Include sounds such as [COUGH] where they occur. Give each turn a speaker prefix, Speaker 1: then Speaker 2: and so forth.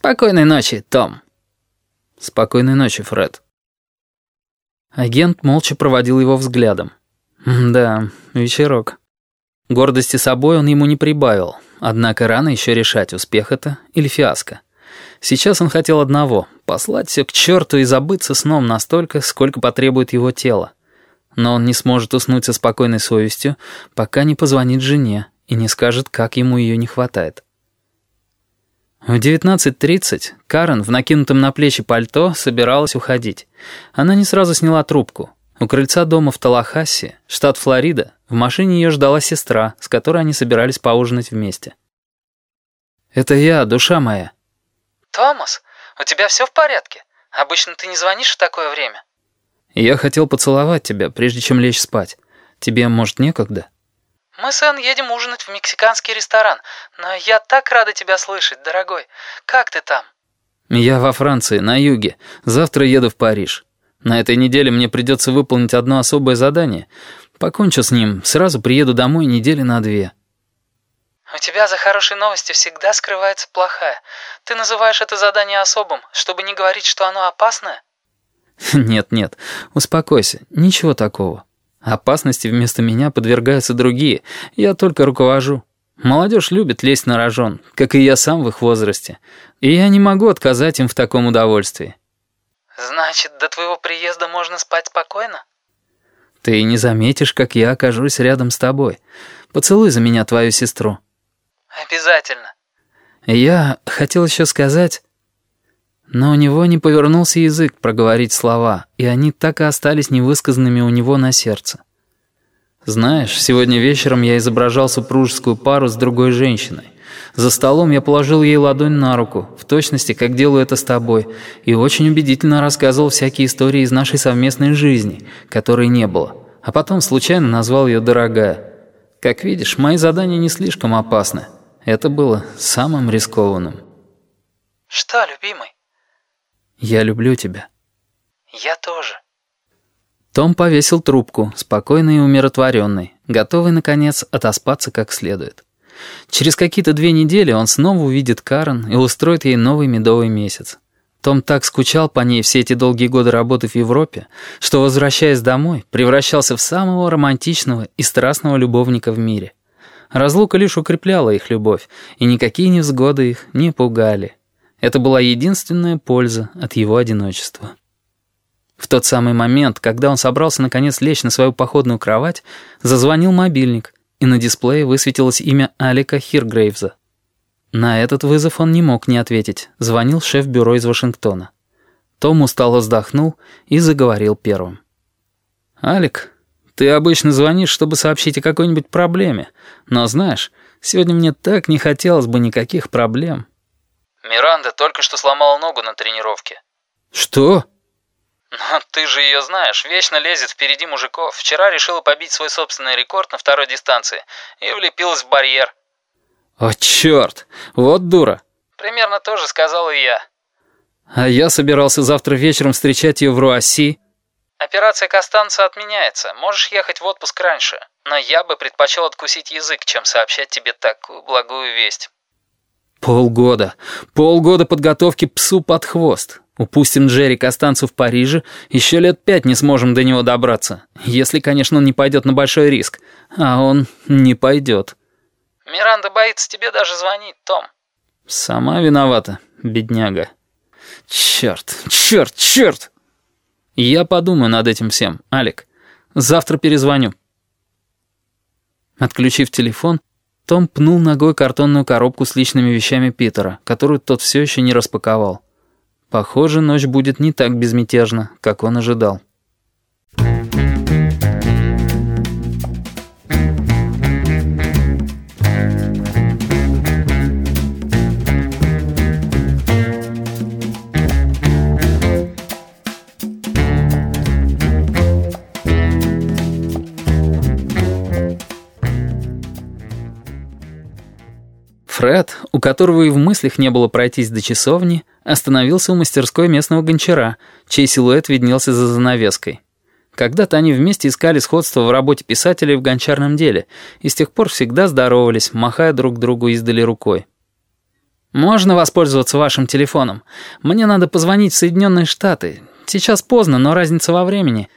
Speaker 1: «Спокойной ночи, Том».
Speaker 2: «Спокойной ночи, Фред». Агент молча проводил его взглядом. Да, вечерок. Гордости собой он ему не прибавил, однако рано еще решать, успех это или фиаско. Сейчас он хотел одного — послать все к черту и забыться сном настолько, сколько потребует его тело. Но он не сможет уснуть со спокойной совестью, пока не позвонит жене и не скажет, как ему ее не хватает. В 19.30 Карен в накинутом на плечи пальто собиралась уходить. Она не сразу сняла трубку. У крыльца дома в Талахассе, штат Флорида, в машине ее ждала сестра, с которой они собирались поужинать вместе. «Это я, душа моя».
Speaker 3: «Томас, у тебя все в порядке? Обычно ты не звонишь в такое время».
Speaker 2: «Я хотел поцеловать тебя, прежде чем лечь спать. Тебе, может, некогда?»
Speaker 3: «Мы с Энн едем ужинать в мексиканский ресторан, но я так рада тебя слышать, дорогой. Как ты там?»
Speaker 2: «Я во Франции, на юге. Завтра еду в Париж». На этой неделе мне придется выполнить одно особое задание. Покончу с ним, сразу приеду домой недели на две».
Speaker 3: «У тебя за хорошие новости всегда скрывается плохая. Ты называешь это задание особым, чтобы не говорить, что оно опасное?» [LAUGHS]
Speaker 2: «Нет-нет, успокойся, ничего такого. Опасности вместо меня подвергаются другие, я только руковожу. Молодежь любит лезть на рожон, как и я сам в их возрасте, и я не могу отказать им в таком удовольствии.
Speaker 3: «Значит, до твоего приезда можно спать спокойно?»
Speaker 2: «Ты не заметишь, как я окажусь рядом с тобой. Поцелуй за меня твою сестру».
Speaker 3: «Обязательно».
Speaker 2: Я хотел еще сказать... Но у него не повернулся язык проговорить слова, и они так и остались невысказанными у него на сердце. «Знаешь, сегодня вечером я изображал супружескую пару с другой женщиной. За столом я положил ей ладонь на руку, в точности, как делаю это с тобой, и очень убедительно рассказывал всякие истории из нашей совместной жизни, которой не было, а потом случайно назвал ее «дорогая». Как видишь, мои задания не слишком опасны. Это было самым рискованным.
Speaker 3: «Что, любимый?»
Speaker 2: «Я люблю тебя».
Speaker 3: «Я тоже».
Speaker 2: Том повесил трубку, спокойный и умиротворенный, готовый, наконец, отоспаться как следует. Через какие-то две недели он снова увидит Карен и устроит ей новый медовый месяц. Том так скучал по ней все эти долгие годы работы в Европе, что, возвращаясь домой, превращался в самого романтичного и страстного любовника в мире. Разлука лишь укрепляла их любовь, и никакие невзгоды их не пугали. Это была единственная польза от его одиночества. В тот самый момент, когда он собрался наконец лечь на свою походную кровать, зазвонил мобильник — и на дисплее высветилось имя Алика Хиргрейвза. На этот вызов он не мог не ответить, звонил шеф бюро из Вашингтона. Том устало вздохнул и заговорил первым. «Алик, ты обычно звонишь, чтобы сообщить о какой-нибудь проблеме, но знаешь, сегодня мне так не хотелось бы никаких проблем».
Speaker 3: «Миранда только что сломала ногу на тренировке».
Speaker 2: «Что?»
Speaker 3: Но ты же ее знаешь, вечно лезет впереди мужиков. Вчера решила побить свой собственный рекорд на второй дистанции и влепилась в барьер.
Speaker 2: О, черт! Вот дура.
Speaker 3: Примерно то же сказал и я.
Speaker 2: А я собирался завтра вечером встречать ее в Руасси.
Speaker 3: Операция Костанца отменяется. Можешь ехать в отпуск раньше. Но я бы предпочел откусить язык, чем сообщать тебе такую благую весть.
Speaker 2: Полгода. Полгода подготовки псу под хвост. Упустим Джерри Костанцу в Париже, еще лет пять не сможем до него добраться. Если, конечно, он не пойдет на большой риск. А он не пойдет.
Speaker 3: Миранда боится тебе даже звонить, Том.
Speaker 2: Сама виновата, бедняга. Черт, черт, черт! Я подумаю над этим всем, Алик. Завтра перезвоню. Отключив телефон, том пнул ногой картонную коробку с личными вещами Питера, которую тот все еще не распаковал. Похоже, ночь будет не так безмятежна, как он ожидал. Фред, у которого и в мыслях не было пройтись до часовни, остановился у мастерской местного гончара, чей силуэт виднелся за занавеской. Когда-то они вместе искали сходство в работе писателей в гончарном деле и с тех пор всегда здоровались, махая друг другу издали рукой. «Можно воспользоваться вашим телефоном? Мне надо позвонить в Соединенные Штаты. Сейчас поздно, но разница во времени.